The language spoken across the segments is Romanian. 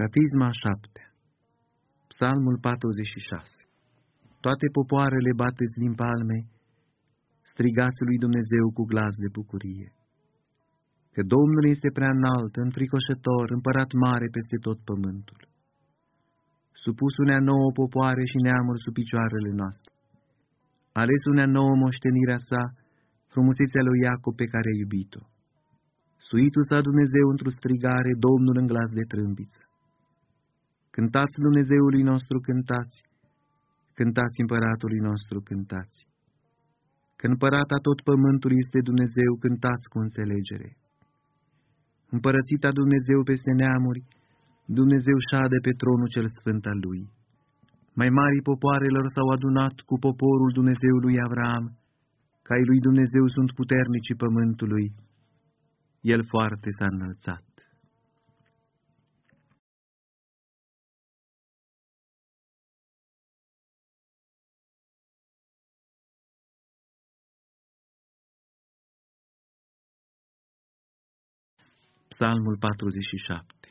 Capisma 7 Psalmul 46 Toate popoarele bateți din palme, strigați lui Dumnezeu cu glas de bucurie. Că Domnul este prea înalt, înfricoșător, împărat mare peste tot pământul. Supus unea nouă popoare și neamuri sub picioarele noastre. Ales unea nouă moștenirea sa, frumusețea lui Iacob pe care a iubit-o. Suitul sa Dumnezeu într-o strigare, Domnul în glas de trâmbiță. Cântați Dumnezeului nostru, cântați, cântați împăratului nostru, cântați. Că împărata tot pământul este Dumnezeu, cântați cu înțelegere. Împărățita Dumnezeu peste neamuri, Dumnezeu șade pe tronul cel sfânt al lui. Mai mari popoarelor s-au adunat cu poporul Dumnezeului Avram, ca lui Dumnezeu sunt puternicii pământului, el foarte s-a înălțat. Psalmul 47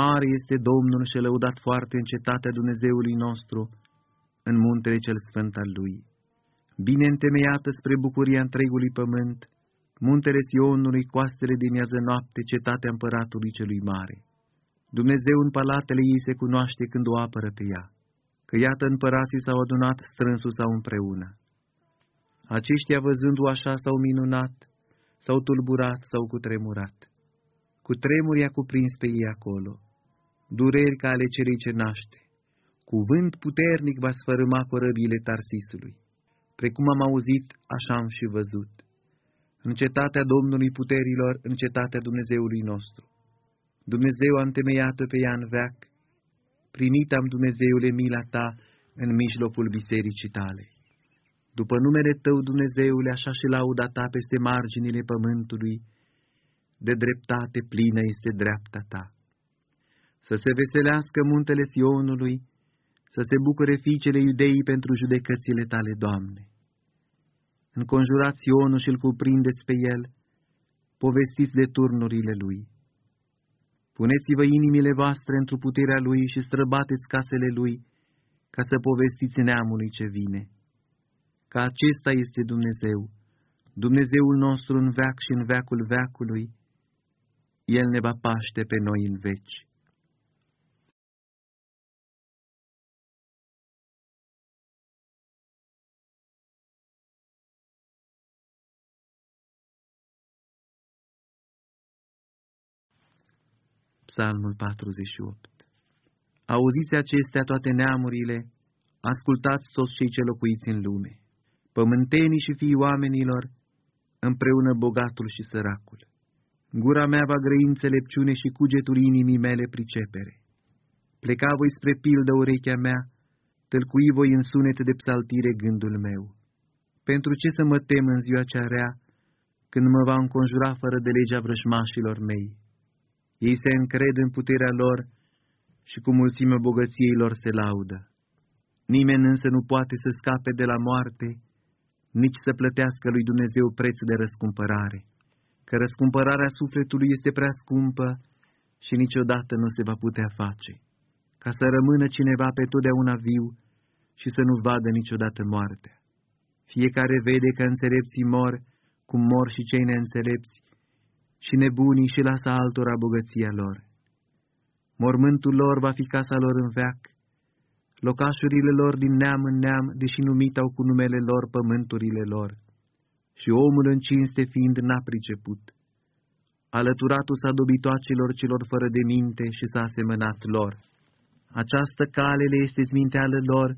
Mare este Domnul și lăudat foarte în cetatea Dumnezeului nostru, în muntele cel sfânt al Lui. Bine întemeiată spre bucuria întregului pământ, muntele Sionului, coastele de miază noapte, cetatea împăratului celui mare. Dumnezeu în palatele ei se cunoaște când o apără pe ea, că iată împărații s-au adunat strânsul sau împreună. Aceștia văzându-o așa s-au minunat, s-au tulburat, s-au cutremurat. Cu tremuri a cuprins pe ei acolo, dureri ca ale celei ce naște. Cuvânt puternic va sfărâma corăbile Tarsisului. Precum am auzit, așa am și văzut. În cetatea Domnului puterilor, în cetatea Dumnezeului nostru. Dumnezeu a întemeiat-o pe ea în veac, primit am Dumnezeule mila ta în mijlocul bisericii tale. După numele Tău, Dumnezeule, așa și lauda Ta peste marginile pământului, de dreptate plină este dreapta Ta. Să se veselească muntele Sionului, să se bucure fiicele iudeii pentru judecățile Tale, Doamne. Înconjurați Sionul și-l cuprindeți pe el, povestiți de turnurile lui. Puneți-vă inimile voastre într-o puterea lui și străbateți casele lui, ca să povestiți neamului ce vine că acesta este Dumnezeu, Dumnezeul nostru în veac și în veacul veacului, El ne va paște pe noi în veci. Psalmul 48 Auziți acestea toate neamurile, ascultați toți cei ce locuiți în lume pământenii și fiii oamenilor, împreună bogatul și săracul. Gura mea va grăi înțelepciune și cugetul inimii mele pricepere. Pleca voi spre pildă urechea mea, tălcui voi în sunet de psaltire gândul meu. Pentru ce să mă tem în ziua cea rea, când mă va înconjura fără de legea vrăjmașilor mei? Ei se încred în puterea lor și cu mulțimea bogăției lor se laudă. Nimeni însă nu poate să scape de la moarte, nici să plătească lui Dumnezeu preț de răscumpărare, că răscumpărarea sufletului este prea scumpă și niciodată nu se va putea face, ca să rămână cineva pe totdeauna viu și să nu vadă niciodată moartea. Fiecare vede că înțelepții mor, cum mor și cei neînțelepți, și nebunii și lasă altora bogăția lor. Mormântul lor va fi casa lor în veac, locașurile lor din neam în neam, deși numit au cu numele lor pământurile lor. Și omul în cinste fiind n-a priceput. Alăturatul s-a dobitoacelor celor fără de minte și s-a asemănat lor. Această cale le este zminteală lor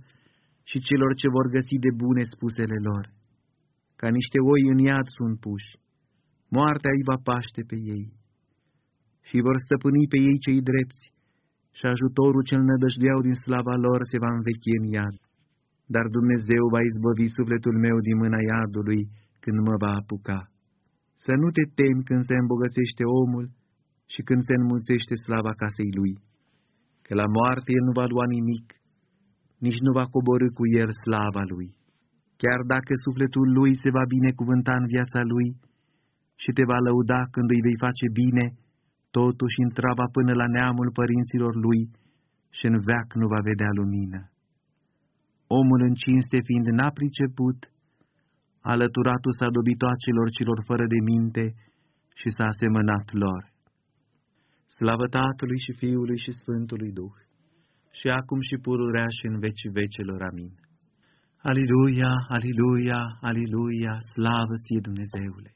și celor ce vor găsi de bune spusele lor. Ca niște oi în iad sunt puși, moartea îi va paște pe ei. Și vor stăpâni pe ei cei drepți, și ajutorul cel nădăjduiau din slava lor se va învechi în iad. Dar Dumnezeu va izbăvi sufletul meu din mâna iadului când mă va apuca. Să nu te temi când se îmbogățește omul și când se înmulțește slava casei lui, că la moarte el nu va lua nimic, nici nu va coborâ cu el slava lui. Chiar dacă sufletul lui se va binecuvânta în viața lui și te va lăuda când îi vei face bine, totuși intrava până la neamul părinților lui și în veac nu va vedea lumină. Omul în cinste fiind n-a priceput, alăturatul s-a dobitoacelor celor fără de minte și s-a asemănat lor. Slavă Tatălui și Fiului și Sfântului Duh, și acum și pururea și în vecii vecelor. Amin. Aliluia, aliluia, aliluia, slavă ție Dumnezeule!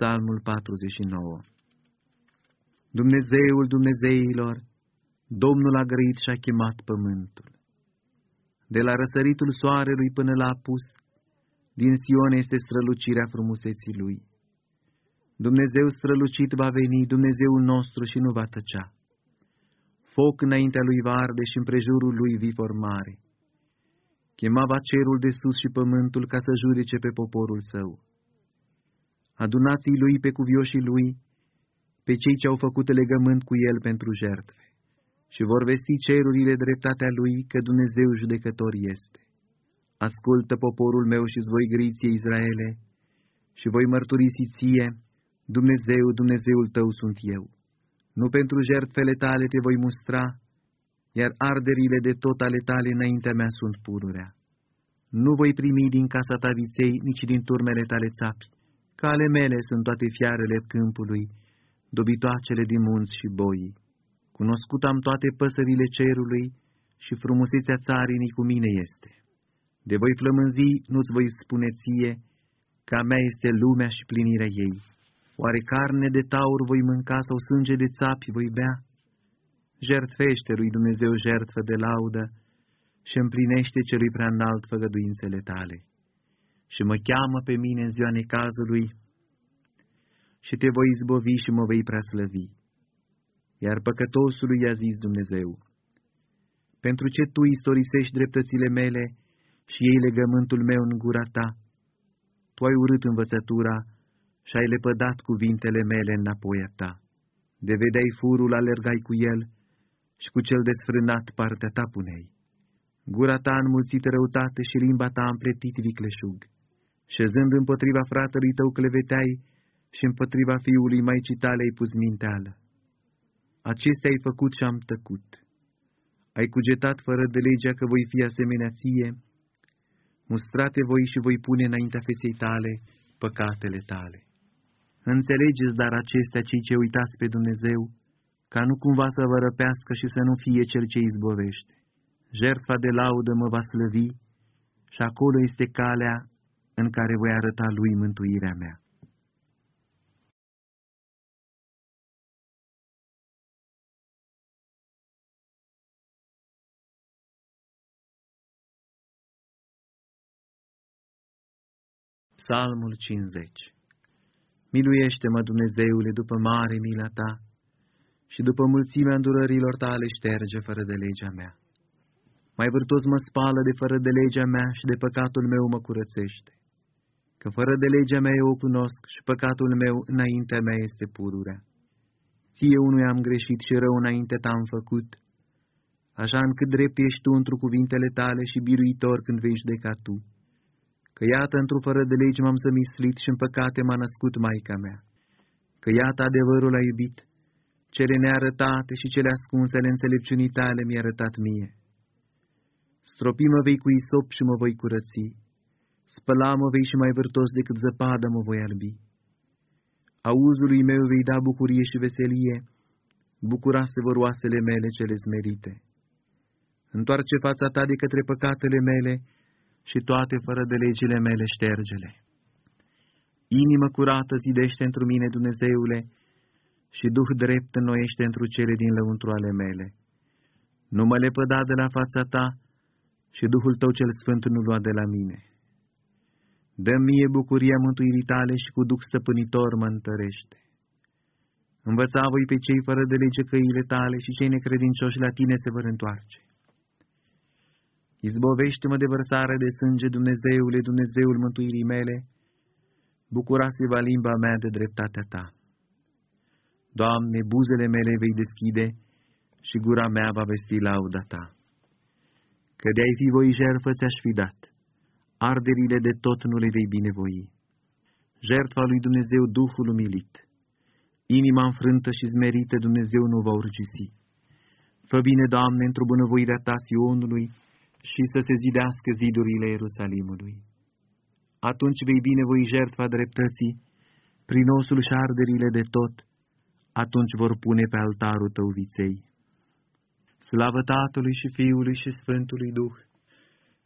Psalmul 49 Dumnezeul Dumnezeilor, Domnul a grăit și a chemat pământul. De la răsăritul soarelui până la apus, din Sion este strălucirea frumuseții Lui. Dumnezeu strălucit va veni, Dumnezeul nostru și nu va tăcea. Foc înaintea Lui va arde și împrejurul Lui vifor mare. Chemava cerul de sus și pământul ca să judece pe poporul său. Adunații Lui pe cuvioșii Lui, pe cei ce au făcut legământ cu El pentru jertfe, și vor vesti cerurile dreptatea Lui că Dumnezeu judecător este. Ascultă poporul meu și-ți voi grăiție, Israele, și voi mărturisi ție, Dumnezeu, Dumnezeul tău sunt eu. Nu pentru jertfele tale te voi mustra, iar arderile de tot ale tale înaintea mea sunt pururea. Nu voi primi din casa ta viței, nici din turmele tale țapi, ca ale mele sunt toate fiarele câmpului, dobitoacele din munți și boii. Cunoscut am toate păsările cerului și frumusețea țarinii cu mine este. De voi flămânzi nu-ți voi spune ție, că a mea este lumea și plinirea ei. Oare carne de taur voi mânca sau sânge de țapi voi bea? Jertfește lui Dumnezeu jertfă de laudă și împlinește celui prea înalt făgăduințele tale. Și mă cheamă pe mine în ziua necazului și te voi izbovi și mă vei preaslăvi. Iar păcătosului i-a zis Dumnezeu, pentru ce tu istorisești dreptățile mele și ei legământul meu în gura ta. Tu ai urât învățătura și ai lepădat cuvintele mele înapoi a ta. De vedeai furul, alergai cu el și cu cel desfrânat partea ta punei. Gura ta a înmulțit răutate și limba ta a împletit vicleșug. Șezând împotriva fratelui tău cleveteai și împotriva fiului maicii tale ai pus minteală. Acestea ai făcut și am tăcut. Ai cugetat fără de legea că voi fi asemenea ție, mustrate voi și voi pune înaintea feței tale păcatele tale. Înțelegeți dar acestea cei ce uitați pe Dumnezeu, ca nu cumva să vă răpească și să nu fie cel ce izbovește. Jertfa de laudă mă va slăvi și acolo este calea în care voi arăta lui mântuirea mea. Psalmul 50 Miluiește-mă, Dumnezeule, după mare mila Ta și după mulțimea îndurărilor Tale șterge fără de legea mea. Mai vârtos mă spală de fără de legea mea și de păcatul meu mă curățește. Că fără de legea mea eu o cunosc și păcatul meu înaintea mea este pururea. Ție unui am greșit și rău înainte t-am făcut, așa încât drept ești tu într cuvintele tale și biruitor când vei judeca tu. Că iată într-o fără de legi m-am zămislit și în păcate m-a născut Maica mea, că iată adevărul a iubit, cele nearătate și cele ascunse ale înțelepciunii tale mi-a arătat mie. Stropi mă vei cu isop și mă voi curăți, spăla mă vei și mai vârtos decât zăpadă mă voi albi. Auzului meu vei da bucurie și veselie, bucura se vor oasele mele cele zmerite. Întoarce fața ta de către păcatele mele și toate fără de legile mele ștergele. Inimă curată zidește întru mine, Dumnezeule, și Duh drept înnoiește întru cele din lăuntru ale mele. Nu mă lepăda de la fața ta și Duhul tău cel Sfânt nu lua de la mine. Dă mie bucuria mântuirii tale și cu duc stăpânitor mă întărește. Învăța voi pe cei fără de lege căile tale și cei necredincioși la tine se vor întoarce. Izbovește-mă de vărsare de sânge, Dumnezeule, Dumnezeul mântuirii mele, bucura-se va limba mea de dreptatea ta. Doamne, buzele mele vei deschide și gura mea va vesti lauda ta. Că de-ai fi voi jertfă ți-aș fi dat, arderile de tot nu le vei binevoi. Jertfa lui Dumnezeu Duhul umilit, inima înfrântă și zmerită Dumnezeu nu va urgisi. Fă bine, Doamne, într-o bunăvoirea ta Sionului și să se zidească zidurile Ierusalimului. Atunci vei binevoi jertfa dreptății, prin osul și arderile de tot, atunci vor pune pe altarul tău viței. Slavă Tatălui și Fiului și Sfântului Duh,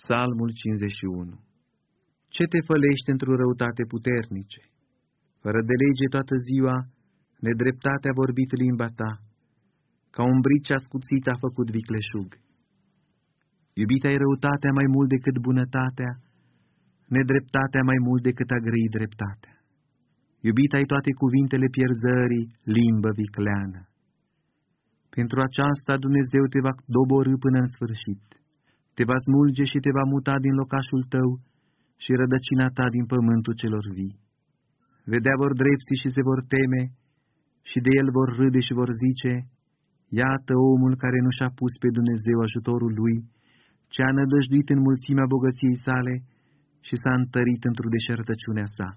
Psalmul 51 Ce te fălești într-o răutate puternice? Fără de lege toată ziua, nedreptatea vorbit limba ta, ca un brici ascuțit a făcut vicleșug. Iubita e răutatea mai mult decât bunătatea, nedreptatea mai mult decât a grăi dreptatea. Iubita ai toate cuvintele pierzării, limbă vicleană. Pentru aceasta Dumnezeu te va doborâ până în sfârșit te va smulge și te va muta din locașul tău și rădăcina ta din pământul celor vii. Vedea vor drepții și se vor teme și de el vor râde și vor zice, Iată omul care nu și-a pus pe Dumnezeu ajutorul lui, ce a nădăjduit în mulțimea bogăției sale și s-a întărit într-o deșertăciunea sa.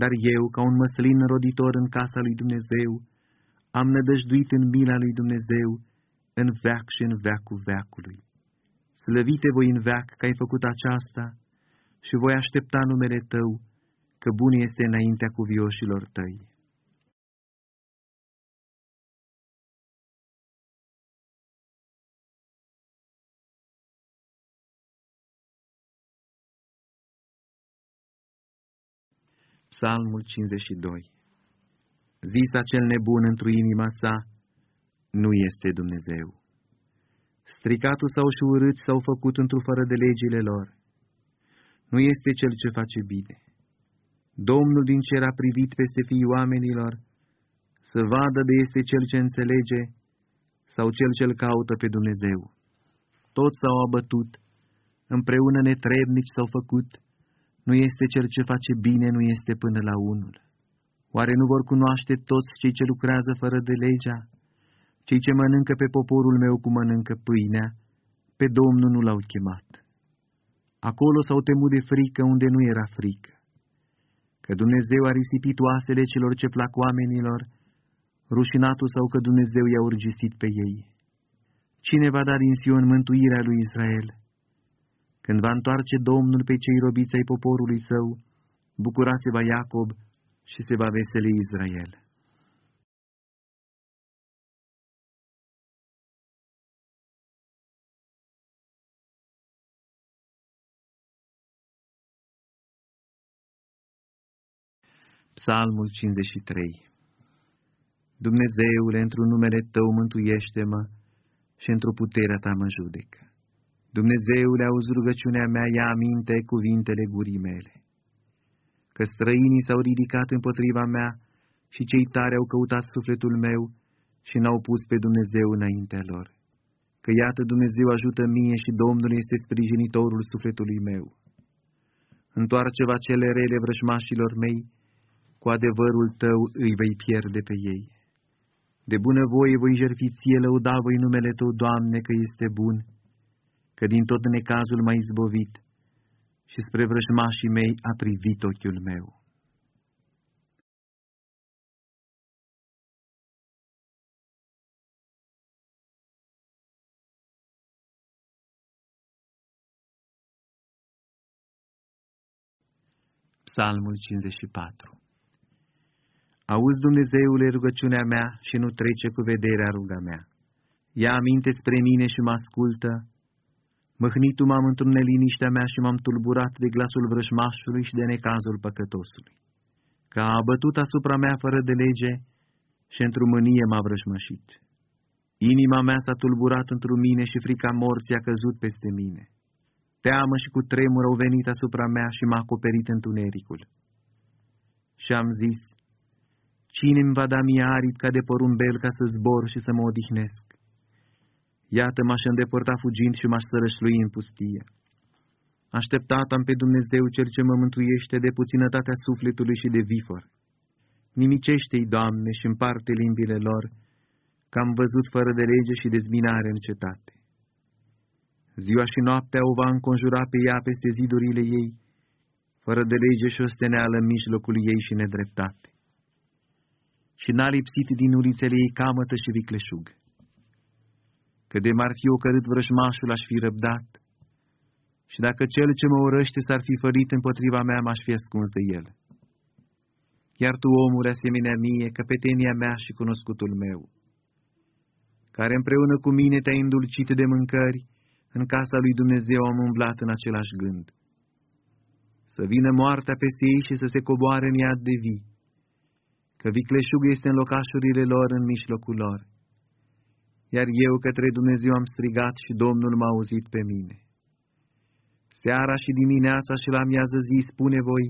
Dar eu, ca un măslin roditor în casa lui Dumnezeu, am nădăjduit în mila lui Dumnezeu, în veac și în veacul veacului. Slăvite voi în veac că ai făcut aceasta și voi aștepta numele Tău, că bun este înaintea cuvioșilor Tăi. Psalmul 52 Zis acel nebun într-o inima sa, nu este Dumnezeu. Stricatul sau și urâți s-au făcut într-o fără de legile lor. Nu este cel ce face bine. Domnul din cer a privit peste fiii oamenilor, să vadă de este cel ce înțelege sau cel ce-l caută pe Dumnezeu. Toți s-au abătut, împreună netrebnici s-au făcut, nu este cel ce face bine, nu este până la unul. Oare nu vor cunoaște toți cei ce lucrează fără de legea? Cei ce mănâncă pe poporul meu cum mănâncă pâinea, pe Domnul nu l-au chemat. Acolo s-au temut de frică unde nu era frică. Că Dumnezeu a risipit oasele celor ce plac oamenilor, rușinatul sau că Dumnezeu i-a urgisit pe ei. Cine va da din Sion mântuirea lui Israel? Când va întoarce Domnul pe cei robiți ai poporului său, bucura se va Iacob și se va veseli Israel. Psalmul 53 Dumnezeule, într-un numele Tău mântuiește-mă și într-o puterea Ta mă judecă. Dumnezeule, auzi rugăciunea mea, ia aminte cuvintele gurii mele. Că străinii s-au ridicat împotriva mea și cei tare au căutat sufletul meu și n-au pus pe Dumnezeu înaintea lor. Că iată Dumnezeu ajută mie și Domnul este sprijinitorul sufletului meu. Întoarce-va cele rele vrăjmașilor mei, cu adevărul tău îi vei pierde pe ei. De bunăvoie voi jertfi ție lăuda voi numele tău, Doamne, că este bun, că din tot necazul m-ai izbovit și spre vrăjmașii mei a privit ochiul meu. Psalmul 54 Auzi, Dumnezeule, rugăciunea mea și nu trece cu vederea ruga mea. Ia aminte spre mine și mă ascultă. Măhnitu m-am într-un neliniștea mea și m-am tulburat de glasul vrășmașului și de necazul păcătosului. Că a abătut asupra mea fără de lege și într-o mânie m-a vrășmășit. Inima mea s-a tulburat într mine și frica morții a căzut peste mine. Teamă și cu tremur au venit asupra mea și m-a acoperit întunericul. Și am zis, cine îmi va da mie aripi ca de porumbel ca să zbor și să mă odihnesc? Iată m-aș îndepărta fugind și m-aș sărășlui în pustie. Așteptat am pe Dumnezeu cel ce mă mântuiește de puținătatea sufletului și de vifor. Nimicește-i, Doamne, și împarte limbile lor, că am văzut fără de lege și dezminare în cetate. Ziua și noaptea o va înconjura pe ea peste zidurile ei, fără de lege și osteneală în mijlocul ei și nedreptate. Și n-a lipsit din ulițele ei camătă și vicleșug. Că de m-ar fi ocărât vrăjmașul aș fi răbdat, și dacă cel ce mă urăște s-ar fi fărit împotriva mea, m-aș fi ascuns de el. Iar tu, omul asemenea mie, căpetenia mea și cunoscutul meu, care împreună cu mine te-ai îndulcit de mâncări, în casa lui Dumnezeu am umblat în același gând. Să vină moartea peste ei și să se coboare în iad de vii, că vicleșug este în locașurile lor în mijlocul lor. Iar eu către Dumnezeu am strigat și Domnul m-a auzit pe mine. Seara și dimineața și la miază zi spune voi,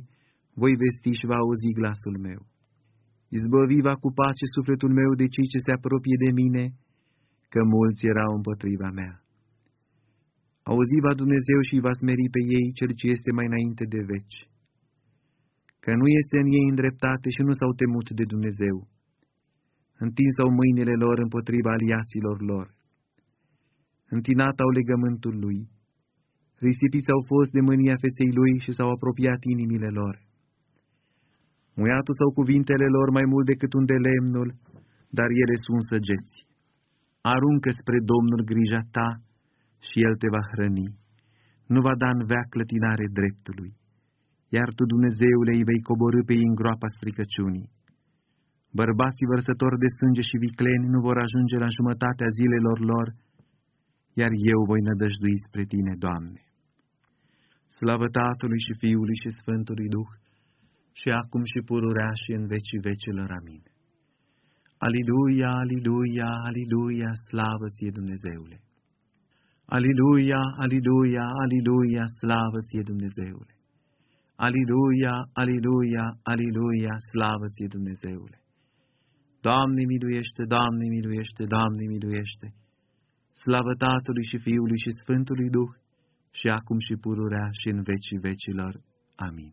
voi vesti și va auzi glasul meu. Izbăvi va cu pace sufletul meu de cei ce se apropie de mine, că mulți erau împotriva mea. Auzi va Dumnezeu și va smeri pe ei cel ce este mai înainte de veci. Că nu este în ei îndreptate și nu s-au temut de Dumnezeu. Întinsau mâinile lor împotriva aliaților lor. Întinat au legământul lui. Risipiți au fost de mânia feței lui și s-au apropiat inimile lor. Muiatul sau cuvintele lor mai mult decât un de lemnul, dar ele sunt săgeți. Aruncă spre Domnul grija ta și El te va hrăni. Nu va da în vea clătinare dreptului, iar tu, Dumnezeule, îi vei coborâ pe ei în groapa stricăciunii. Bărbații vărsători de sânge și vicleni nu vor ajunge la jumătatea zilelor lor, iar eu voi nădăjdui spre Tine, Doamne. Slavă Tatălui și Fiului și Sfântului Duh, și acum și pururea și în vecii vecilor. Amin. Aliluia, aliluia, aliluia, slavă ție Dumnezeule! Aliluia, aliluia, aliluia, slavă ție Dumnezeule! Aliluia, aliluia, aliluia, slavă ție Dumnezeule! Doamne miluiește, Doamne miluiește, Doamne miluiește! Slavă Tatălui și Fiului și Sfântului Duh, și acum și pururea și în vecii vecilor. Amin.